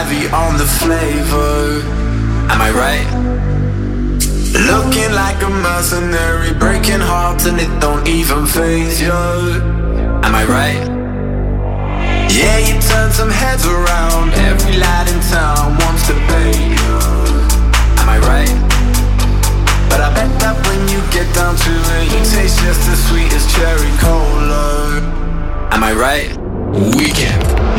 heavy on the flavor. Am I right? Looking like a mercenary, breaking hearts and it don't even phase you. Am I right? Yeah, you turn some heads around. Every lad in town wants to pay you. Am I right? But I bet that when you get down to it, you taste just as sweet as cherry cola. Am I right? Weekend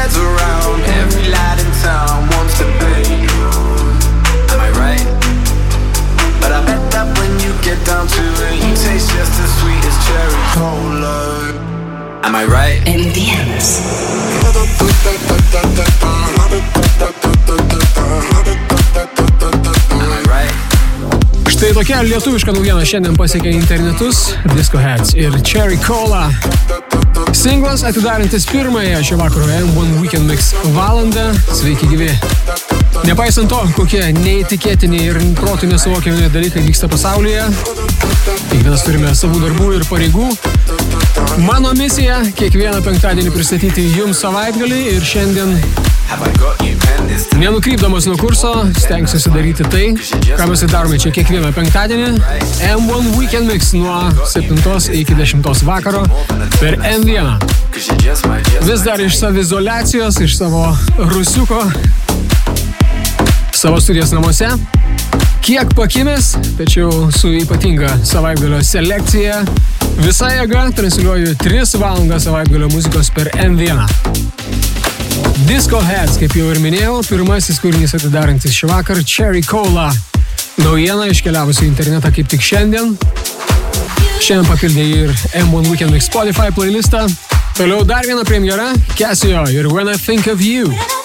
heads around. Every lad in town wants to you. Am I right? But I bet that when you get down to it, you taste just as sweet as cherry cola. Am I right? Indians. Am I right? Štai tokia lietuviška naujiena šiandien pasiekė internetus Disco Heads ir Cherry Cola. Singlas atidarantis pirmąją šio vakaro M1 Weekend Mix valandą. Sveiki gyvi. Nepaisant to, kokie neįtikėtini ir protų nesuvokiami dalykai vyksta pasaulyje, kiekvienas turime savų darbų ir pareigų. Mano misija – kiekvieną penktadienį pristatyti jums savaitgalį ir šiandien Nenukrypdamas nuo kurso, stengsiuosi daryti tai, ką mes darome čia kiekvieną penktadienį. M1 Weekend Mix nuo 7 iki 10 vakaro per M1. Cause you're just my, just Vis dar iš savizolacijos, iš savo rusiuko, savo studijos namuose. Kiek pakimęs, tačiau su ypatinga savaitgalio selekcija. Visa jėga transliuoju 3 valandas savaitgalio muzikos per M1. Disco Heads, kaip jau ir minėjau, pirmasis kūrinys atidarantis šį vakarą - Cherry Cola. Naujiena iškeliavusi į internetą kaip tik šiandien. Šiandien papildė ir M1 Weekend Spotify playlistą. Toliau dar viena premjera - Casio ir When I Think of You.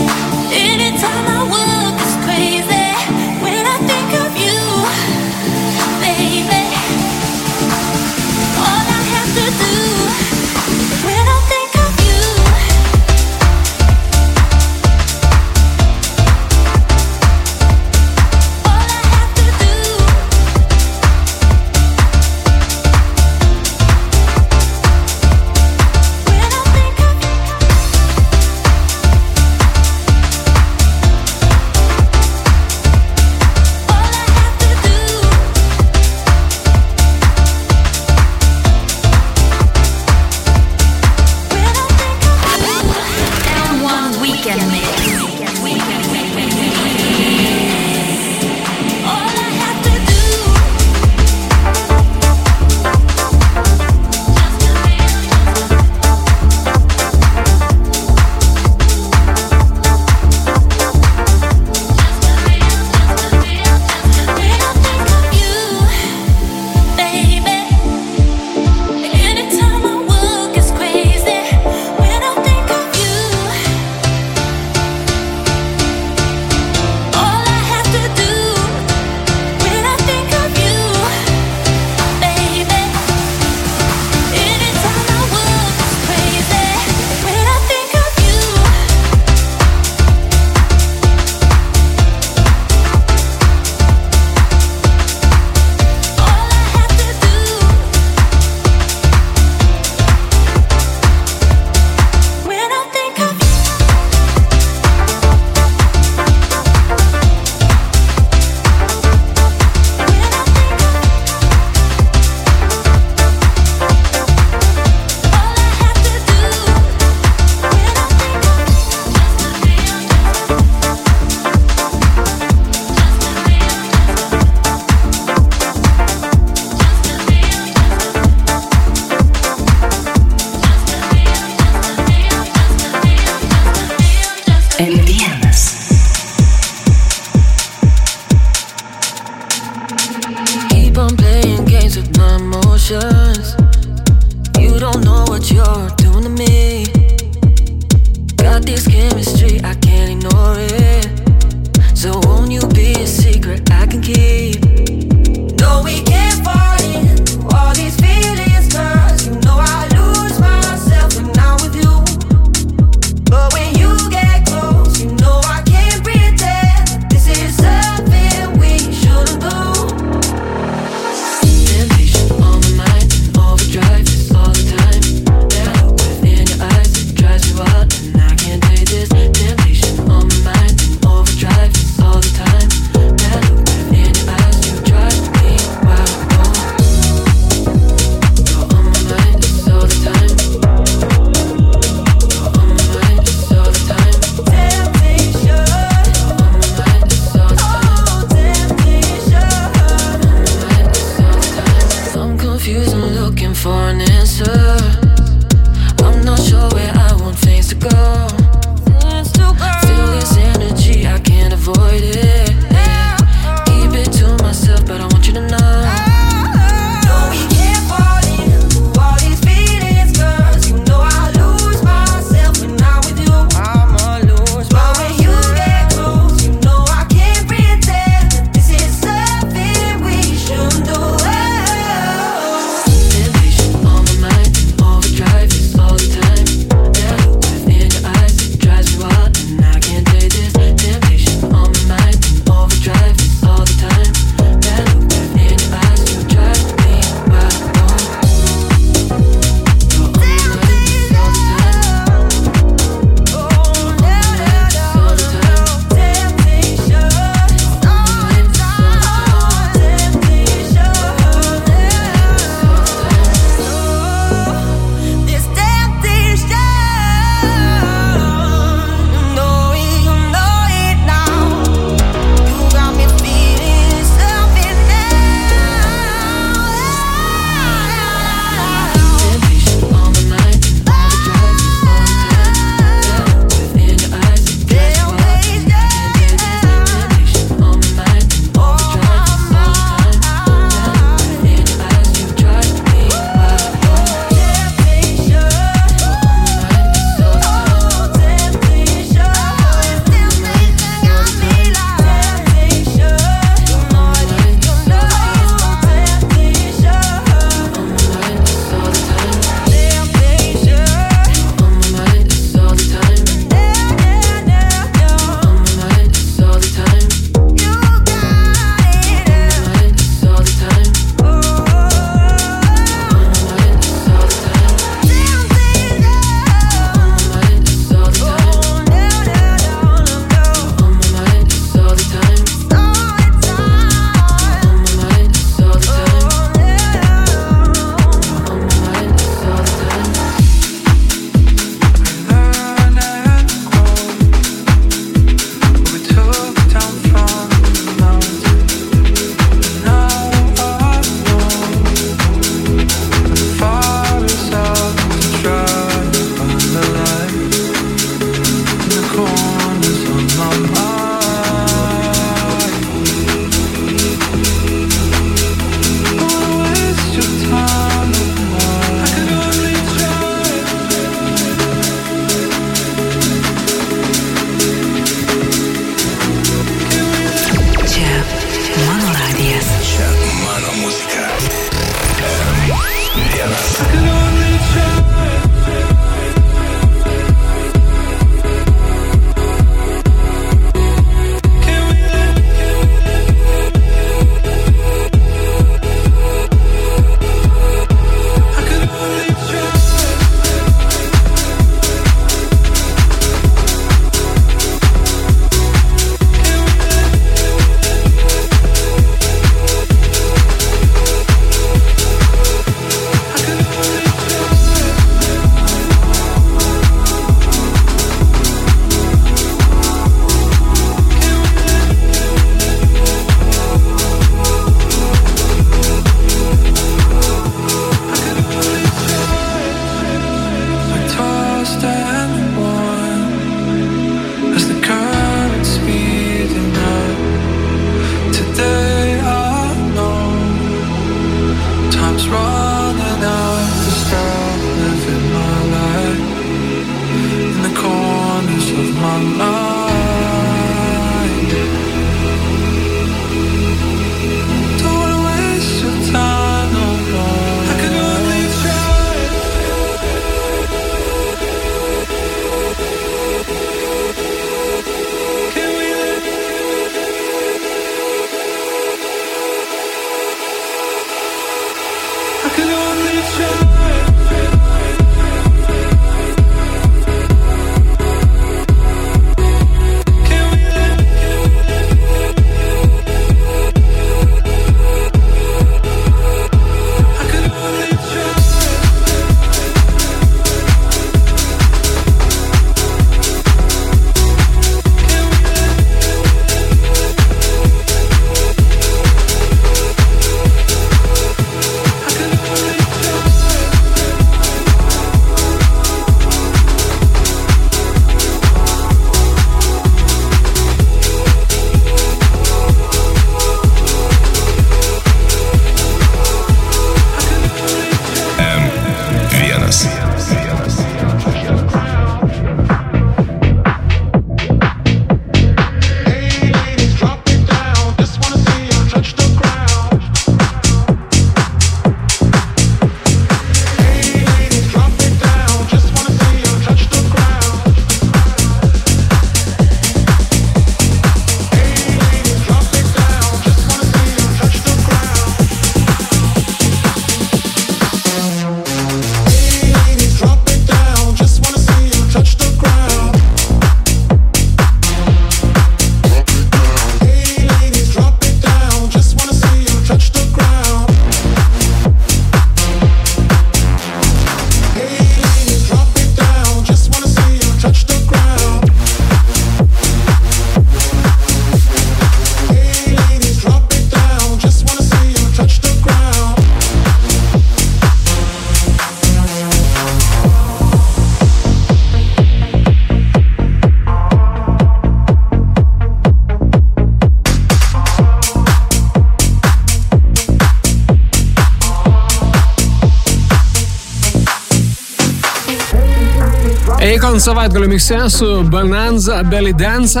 Eikon savaitgalio mikse su Bonanza Belly Dance.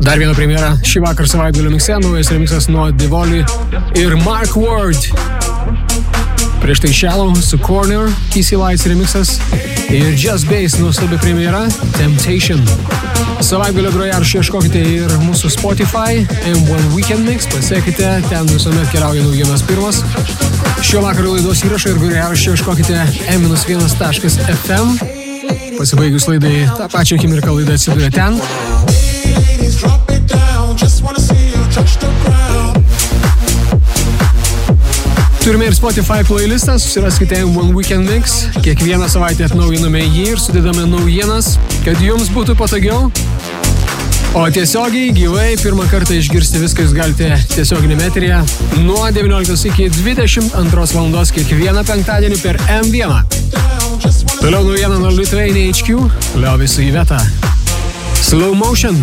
Dar viena premjera šį vakar savaitgalio mikse, naujas remixas nuo Divoli ir Mark Ward. Prieš tai Shallow su Corner, Easy Lights remixas ir Just Bass nuostabi premjera Temptation. Savaitgalio grojarašį ieškokite ir mūsų Spotify, M1 Weekend Mix, pasiekite, ten visuomet keliauja naujienos pirmas. Šio vakaro laidos įrašą ir grojarašį ieškokite m-1.fm. Pasibaigus laidai, tą pačią akimirką laida atsiduria ten. Turime ir Spotify playlistą, susiraskite M1 Weekend Mix. Kiekvieną savaitę atnaujiname jį ir sudedame naujienas, kad jums būtų patogiau. O tiesiogiai, gyvai, pirmą kartą išgirsti viską jūs galite tiesioginėme eterėje nuo 19 iki 22 val. kiekvieną penktadienį per M1. Toliau naujiena nuo Lithuania HQ, Liovis į vietą. Slow motion.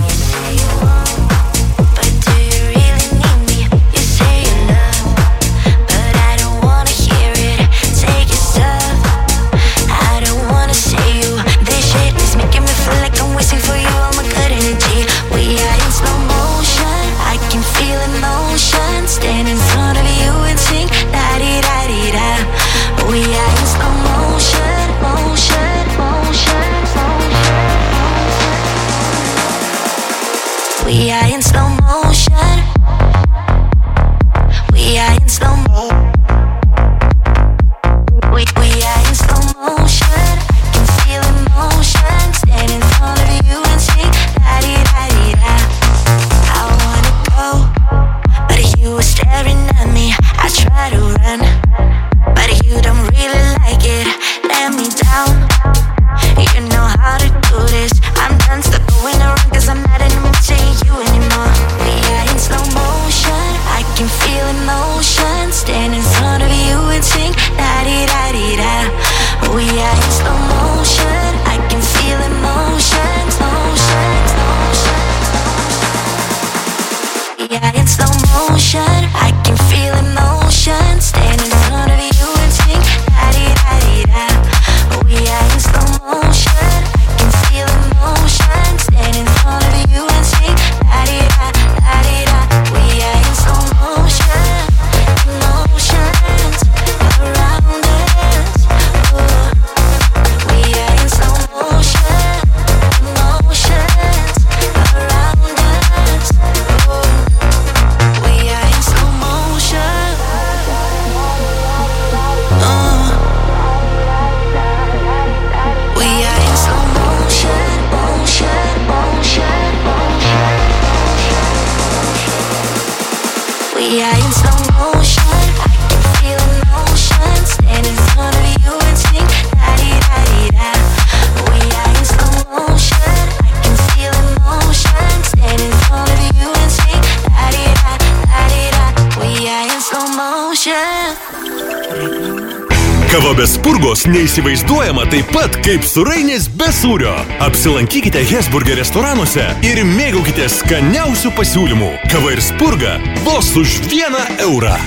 neįsivaizduojama taip pat kaip surainės be sūrio. Apsilankykite Hesburger restoranuose ir mėgaukite skaniausių pasiūlymų. Kava ir spurga vos už vieną eurą.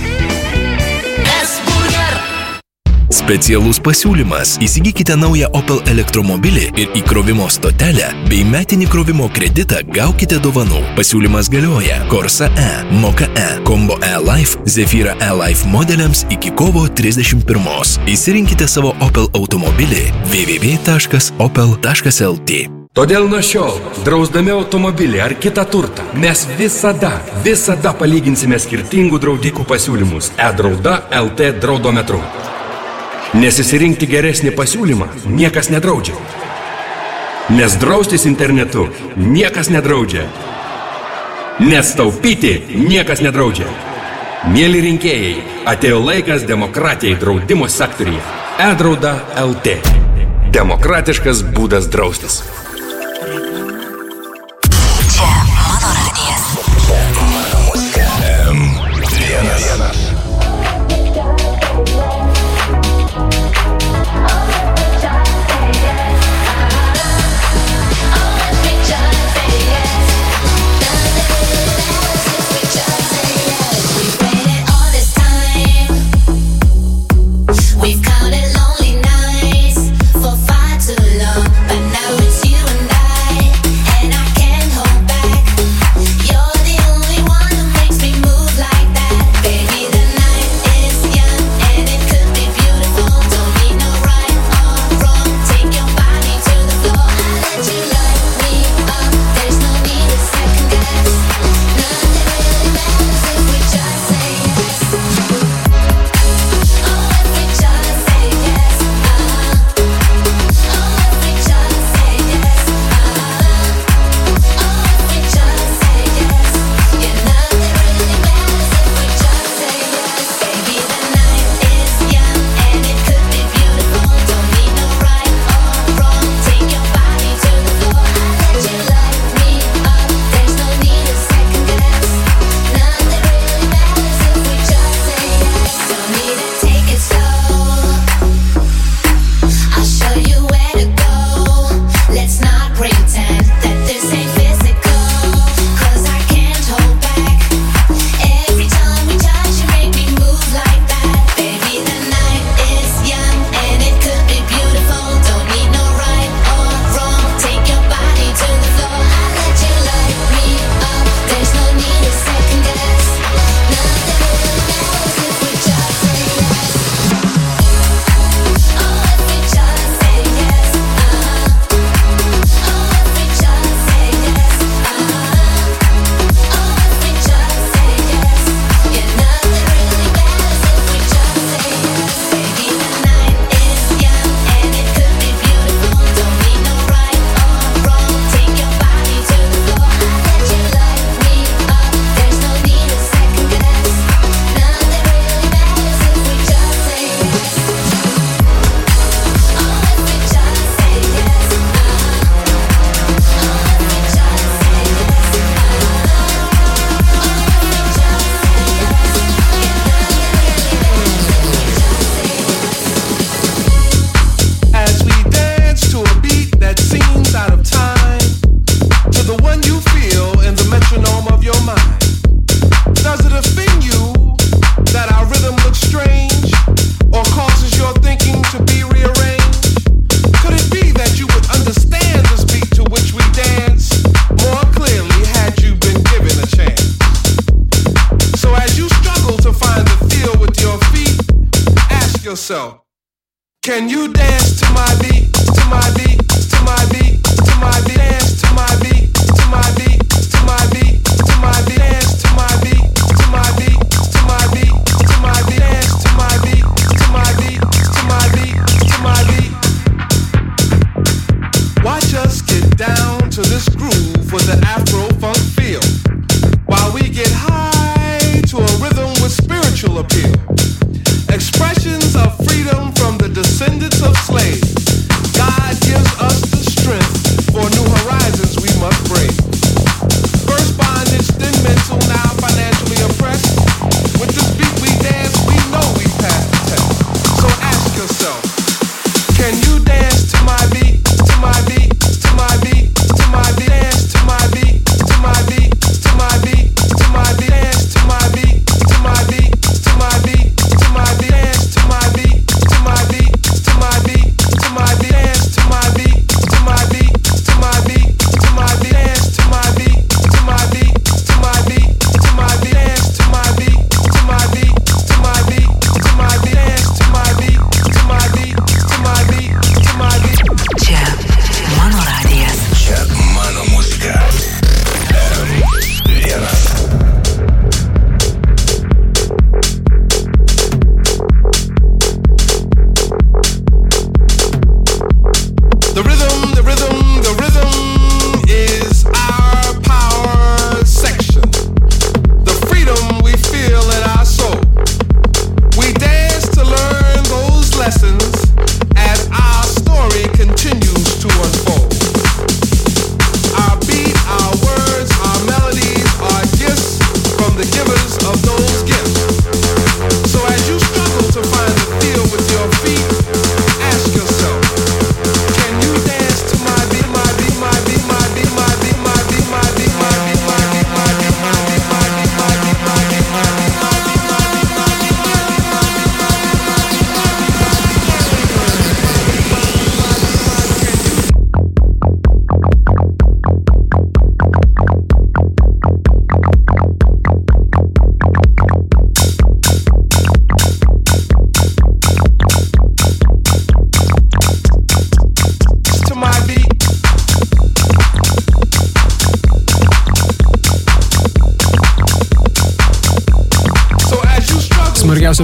Specialus pasiūlymas. Įsigykite naują Opel elektromobilį ir įkrovimo stotelę bei metinį krovimo kreditą gaukite dovanų. Pasiūlymas galioja Corsa E, Moka E, Combo E Life, Zephyra E Life modeliams iki kovo 31. Įsirinkite savo Opel automobilį www.opel.lt. Todėl nuo šiol, drausdami automobilį ar kitą turtą, mes visada, visada palyginsime skirtingų draudikų pasiūlymus e-drauda LT draudometru nes įsirinkti geresnį pasiūlymą niekas nedraudžia. Nes draustis internetu niekas nedraudžia. Nes taupyti niekas nedraudžia. Mėly rinkėjai, atėjo laikas demokratijai draudimo sektoriuje. E-drauda LT. Demokratiškas būdas draustis.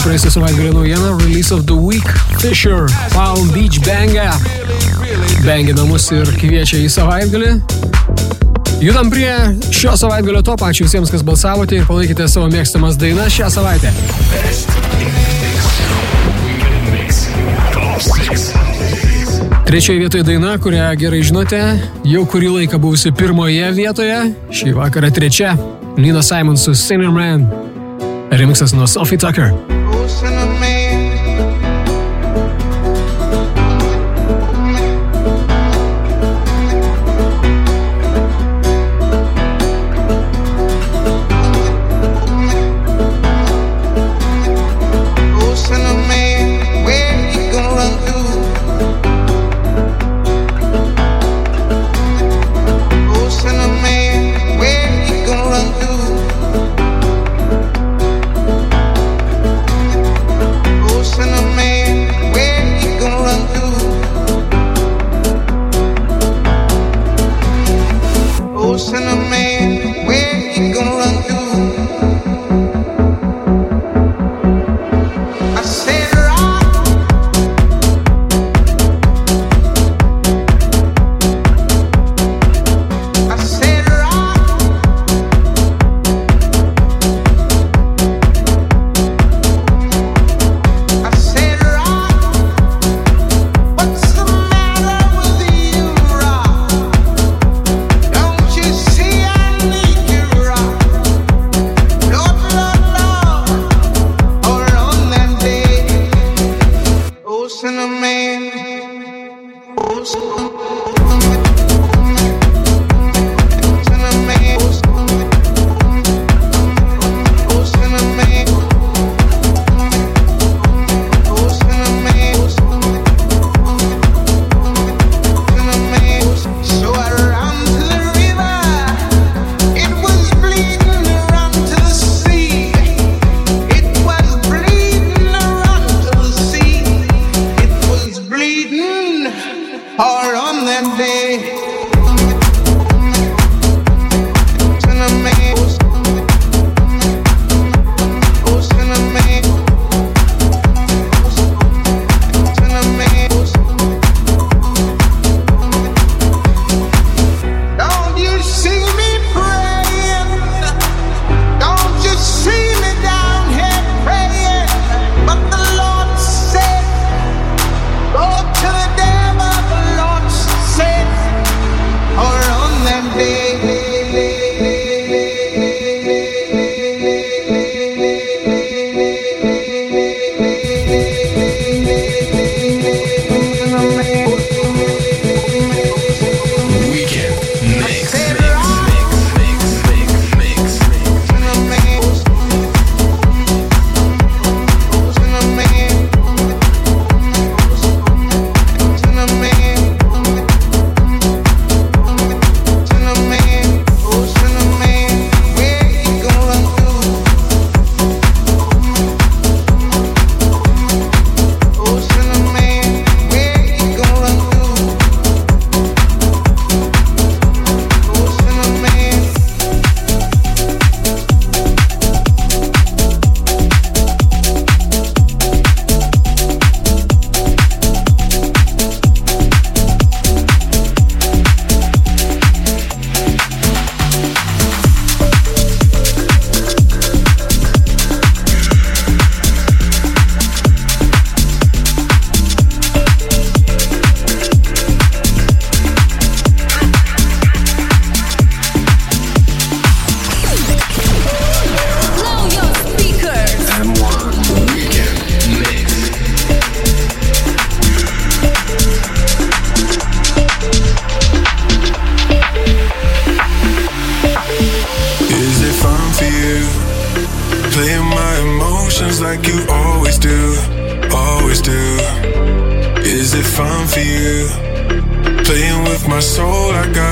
Praėjusią savaitgalio naujiena - Release of the Week Fisher Palm Beach Banger. Bangina mus ir kviečia į savaitgalį. Judam prie šio savaitgalio to. Ačiū visiems, kas balsavote ir palaikėte savo mėgstamas dainas šią savaitę. Trečioje vietoje daina, kurią gerai žinote, jau kurį laiką buvusi pirmoje vietoje, šį vakarą trečia - Nina Simon su Sinner Man. Remixas nuo Sophie Tucker. My heart is black and blue, I keep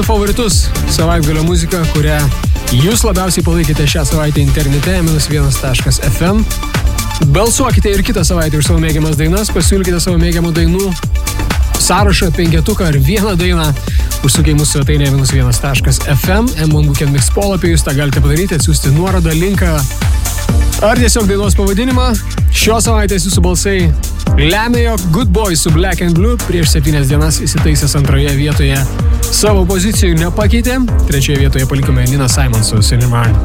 jūsų favoritus savaitgalio muziką, kurią jūs labiausiai palaikėte šią savaitę internete minus1.fm. Balsuokite ir kitą savaitę už savo mėgiamas dainas, pasiūlykite savo mėgiamų dainų sąrašą, penketuką ar vieną dainą. Užsukę į mūsų svetainę minus1.fm, M1 Weekend Mix polapį, jūs tą galite padaryti, atsiųsti nuorodą, linką ar tiesiog dainos pavadinimą. Šios savaitės jūsų balsai lemia, jog Good Boy su Black and Blue prieš septynias dienas įsitaisęs antroje vietoje savo pozicijų nepakeitė. Trečioje vietoje palikome Nina Simon su Cinnamon.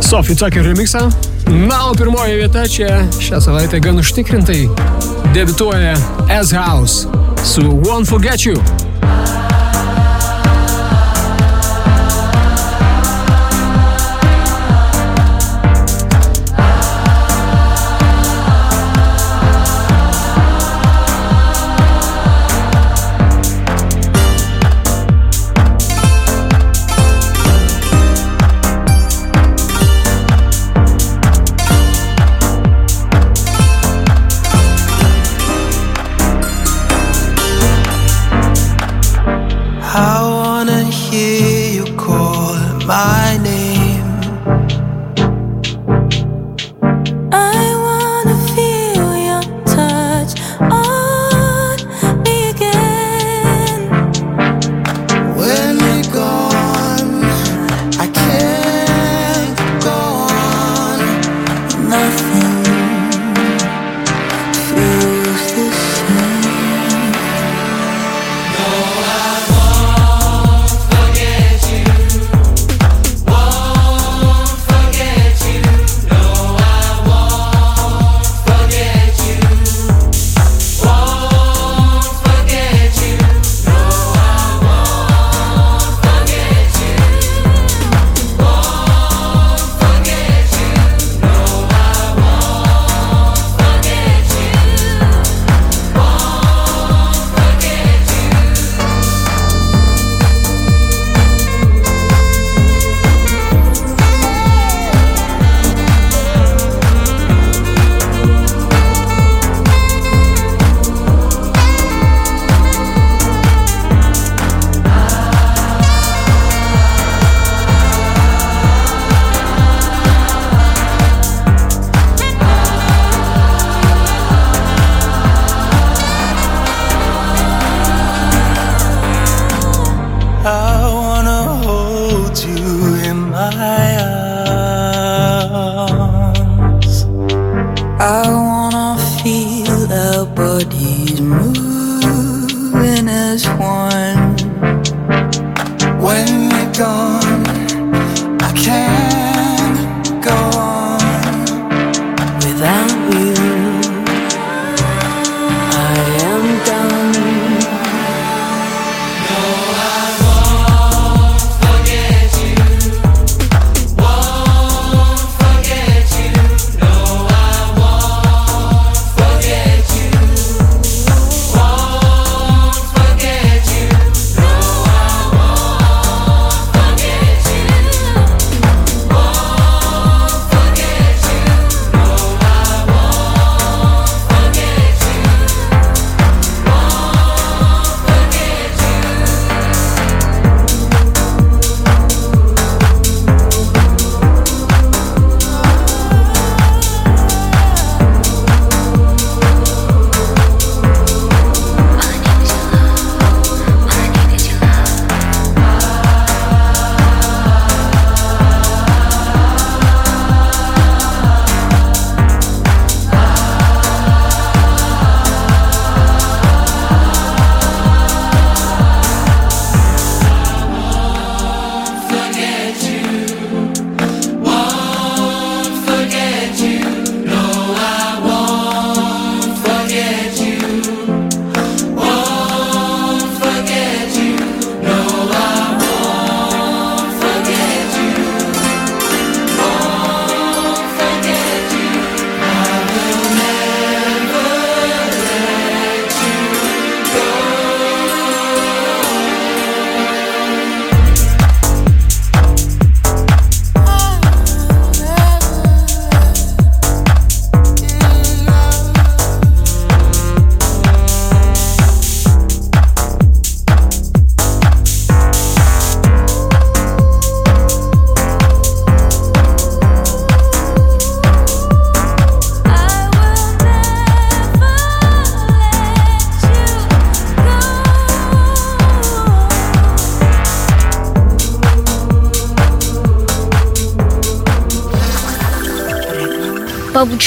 Sophie Tucker remixą. Na, o pirmoji vieta čia šią savaitę gan užtikrintai debituoja S House su Won't Forget You.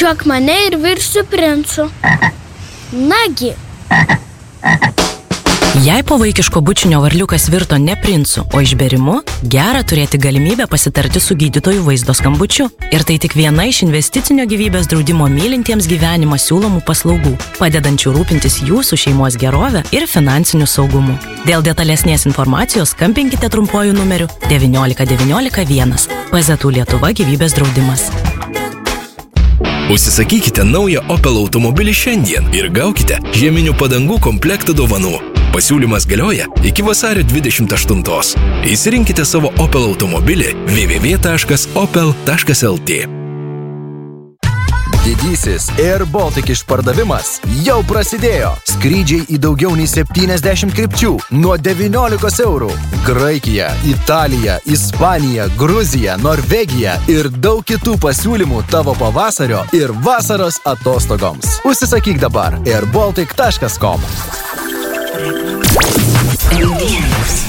Pabučiuok mane ir virsiu princu. Nagi, Jei po vaikiško bučinio varliukas virto ne princu, o išberimu, gera turėti galimybę pasitarti su gydytoju vaizdo skambučiu. Ir tai tik viena iš investicinio gyvybės draudimo mylintiems gyvenimą siūlomų paslaugų, padedančių rūpintis jūsų šeimos gerovę ir finansiniu saugumu. Dėl detalesnės informacijos skambinkite trumpuoju numeriu 19191. PZU Lietuva gyvybės draudimas. Užsisakykite naują Opel automobilį šiandien ir gaukite žieminių padangų komplektą dovanų. Pasiūlymas galioja iki vasario 28. Įsirinkite savo Opel automobilį www.opel.lt. Didysis Air Baltic išpardavimas jau prasidėjo. Skrydžiai į daugiau nei 70 krypčių nuo 19 eurų. Graikija, Italija, Ispanija, Gruzija, Norvegija ir daug kitų pasiūlymų tavo pavasario ir vasaros atostogoms. Užsisakyk dabar airbaltic.com. Like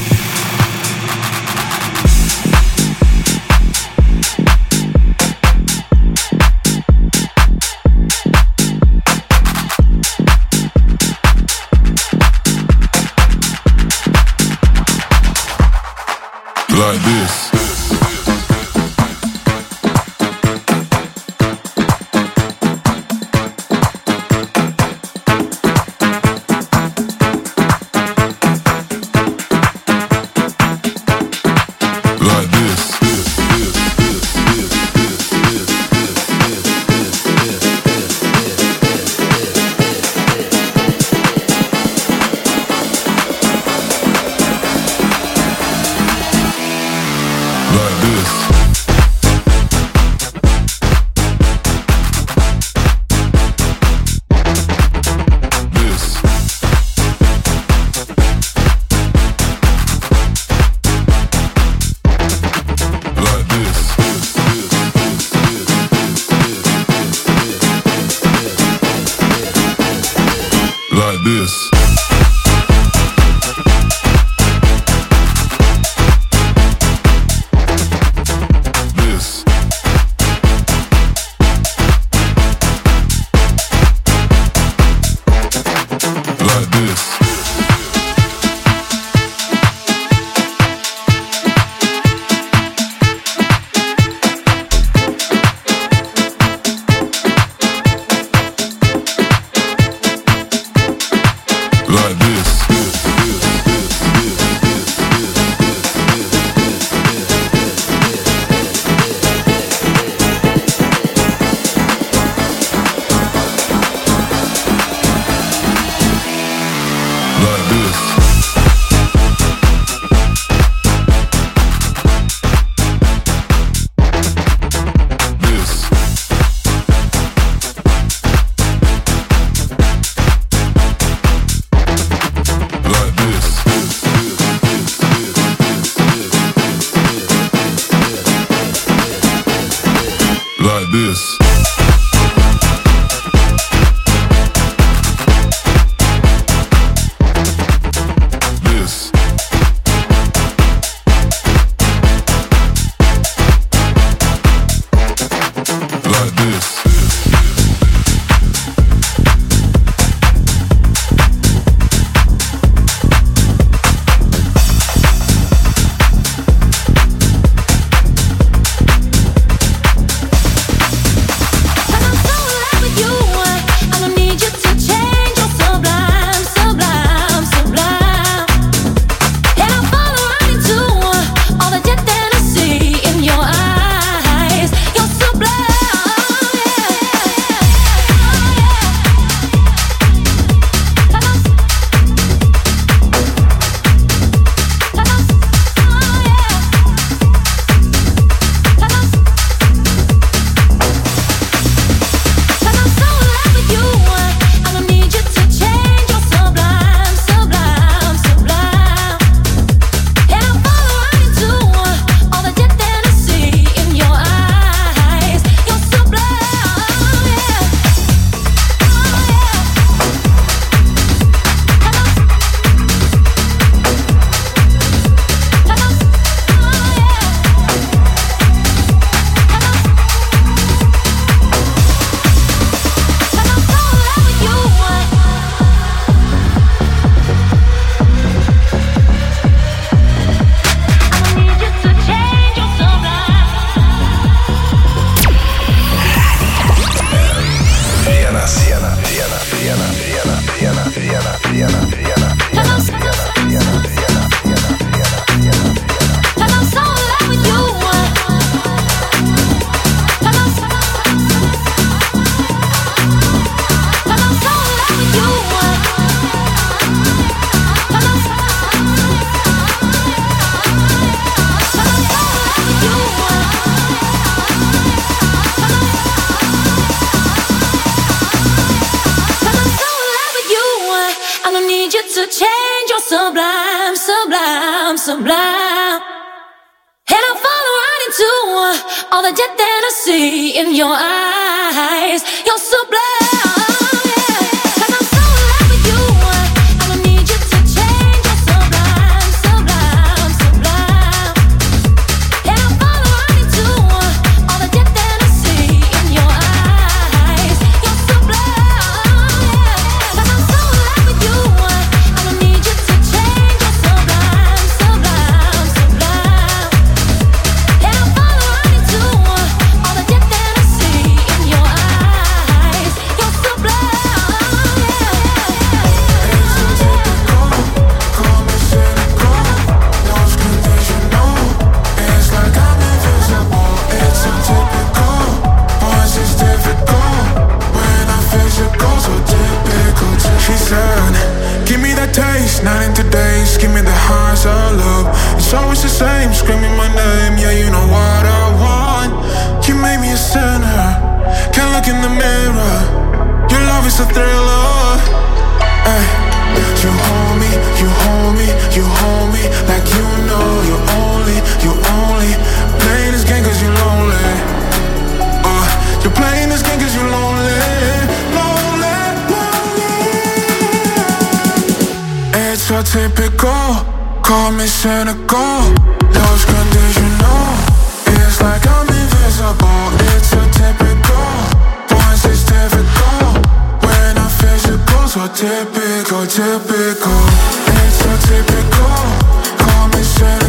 I'm blind. And I fall right into uh, all the death that I see in your eyes. You're so blind. same, screaming my name. Yeah, you know what I want. You made me a sinner. Can't look in the mirror. Your love is a thriller. Ay. You hold me, you hold me, you hold me like you know you're only, you're only playing this game cause you're lonely. Uh, you're playing this game cause you're lonely. Lonely, lonely. It's so typical. Call me cynical, love's conditional. It's like I'm invisible, it's a typical. Once it's difficult, when I'm physical, so typical, typical. It's so typical, call me cynical.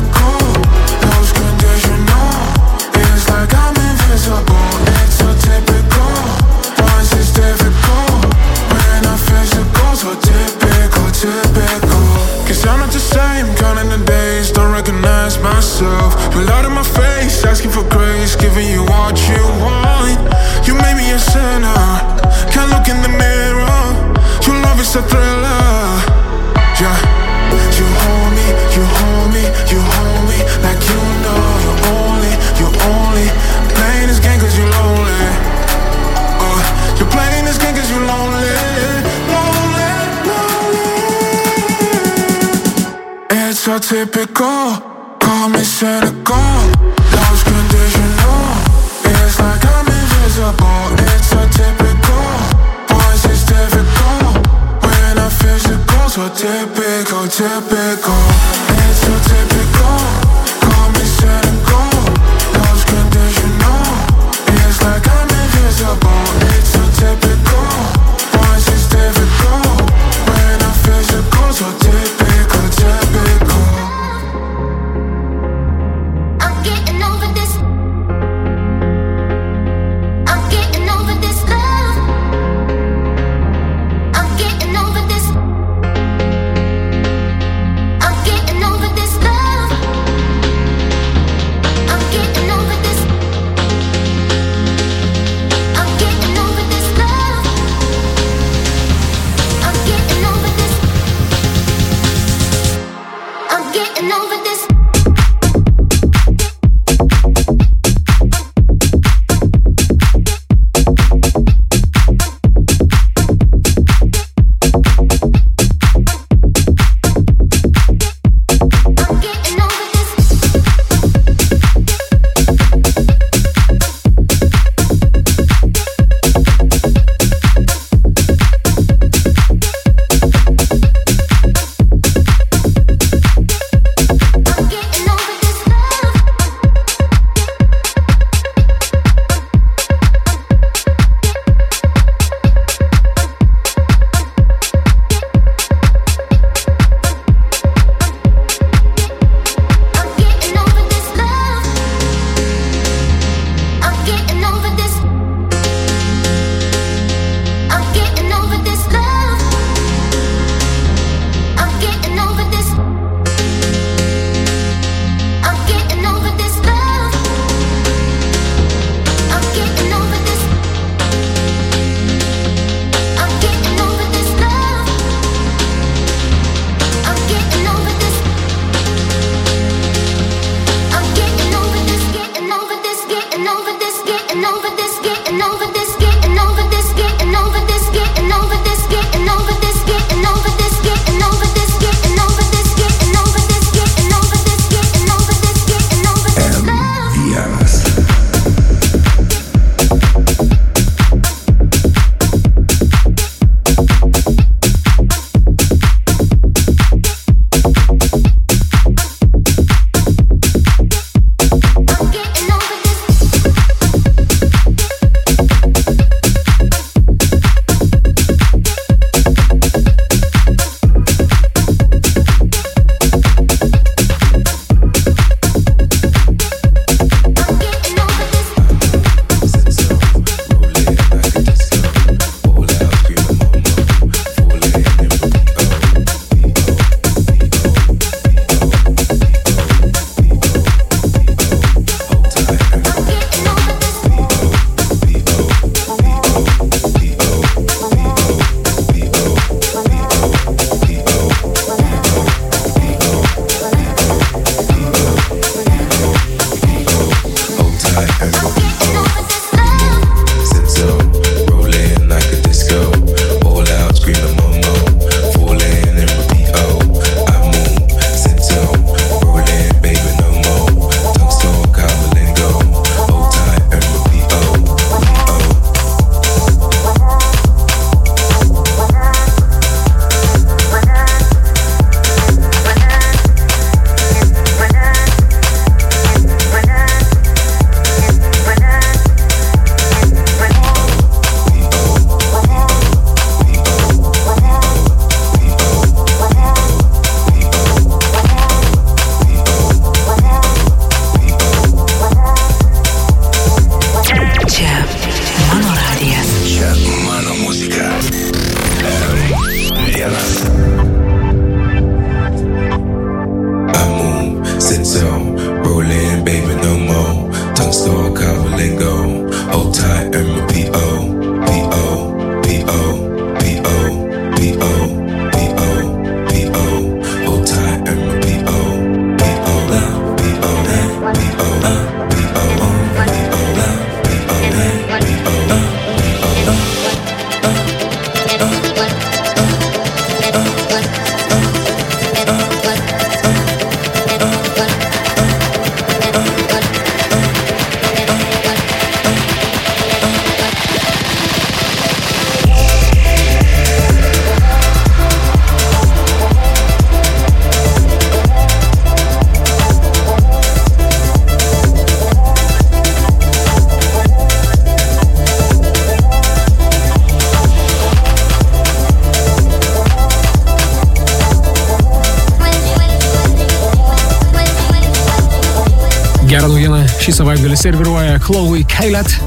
Chloe Kailet.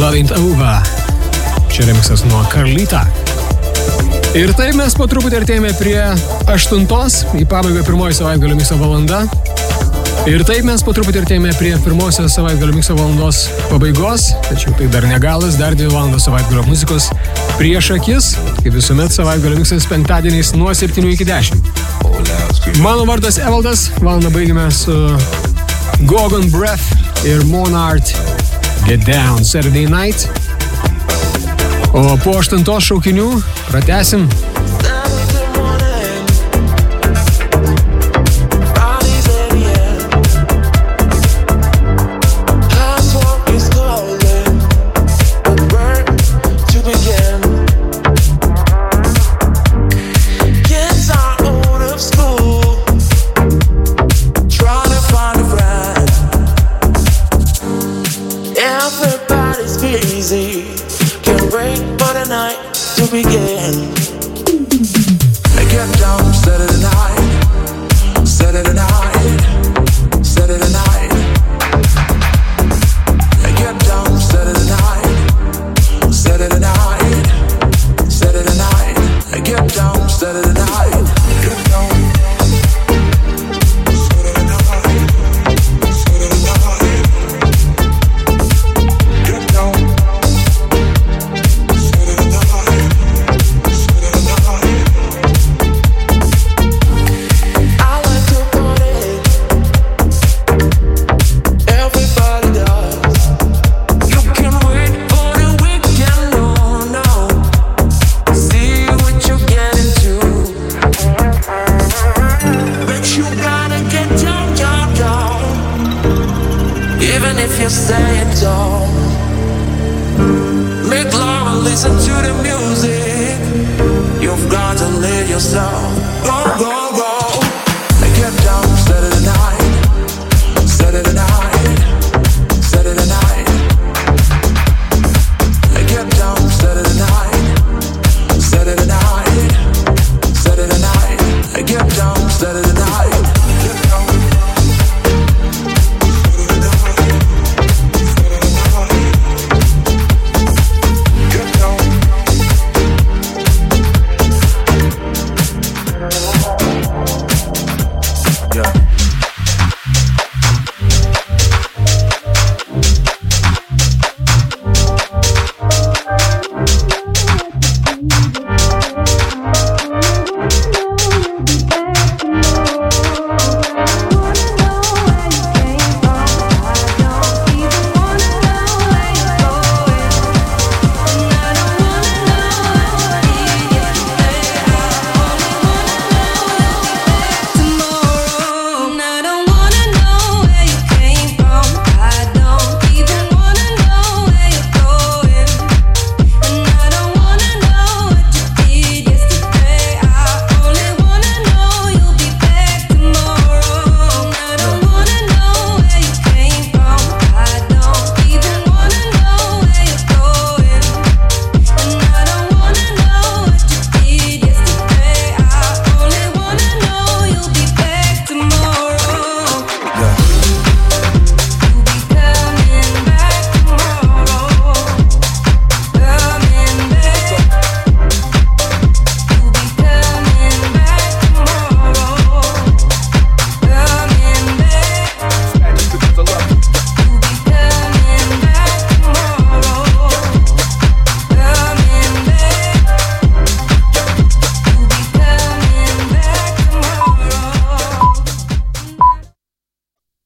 Loving Over. Čia remixas nuo Carlita. Ir taip mes po truputį artėjame prie aštuntos, į pabaigą pirmoji savaitgalio mikso valanda. Ir taip mes po truputį artėjame prie pirmosios savaitgalio mikso valandos pabaigos, tačiau tai dar negalas, dar dvi valandos savaitgalio muzikos prieš akis, kaip visuomet savaitgalio miksas penktadieniais nuo 7 iki 10. Mano vardas Evaldas, valandą baigime su Gogon Breath ir Monart Get Down Saturday Night. O po aštuntos šaukinių pratesim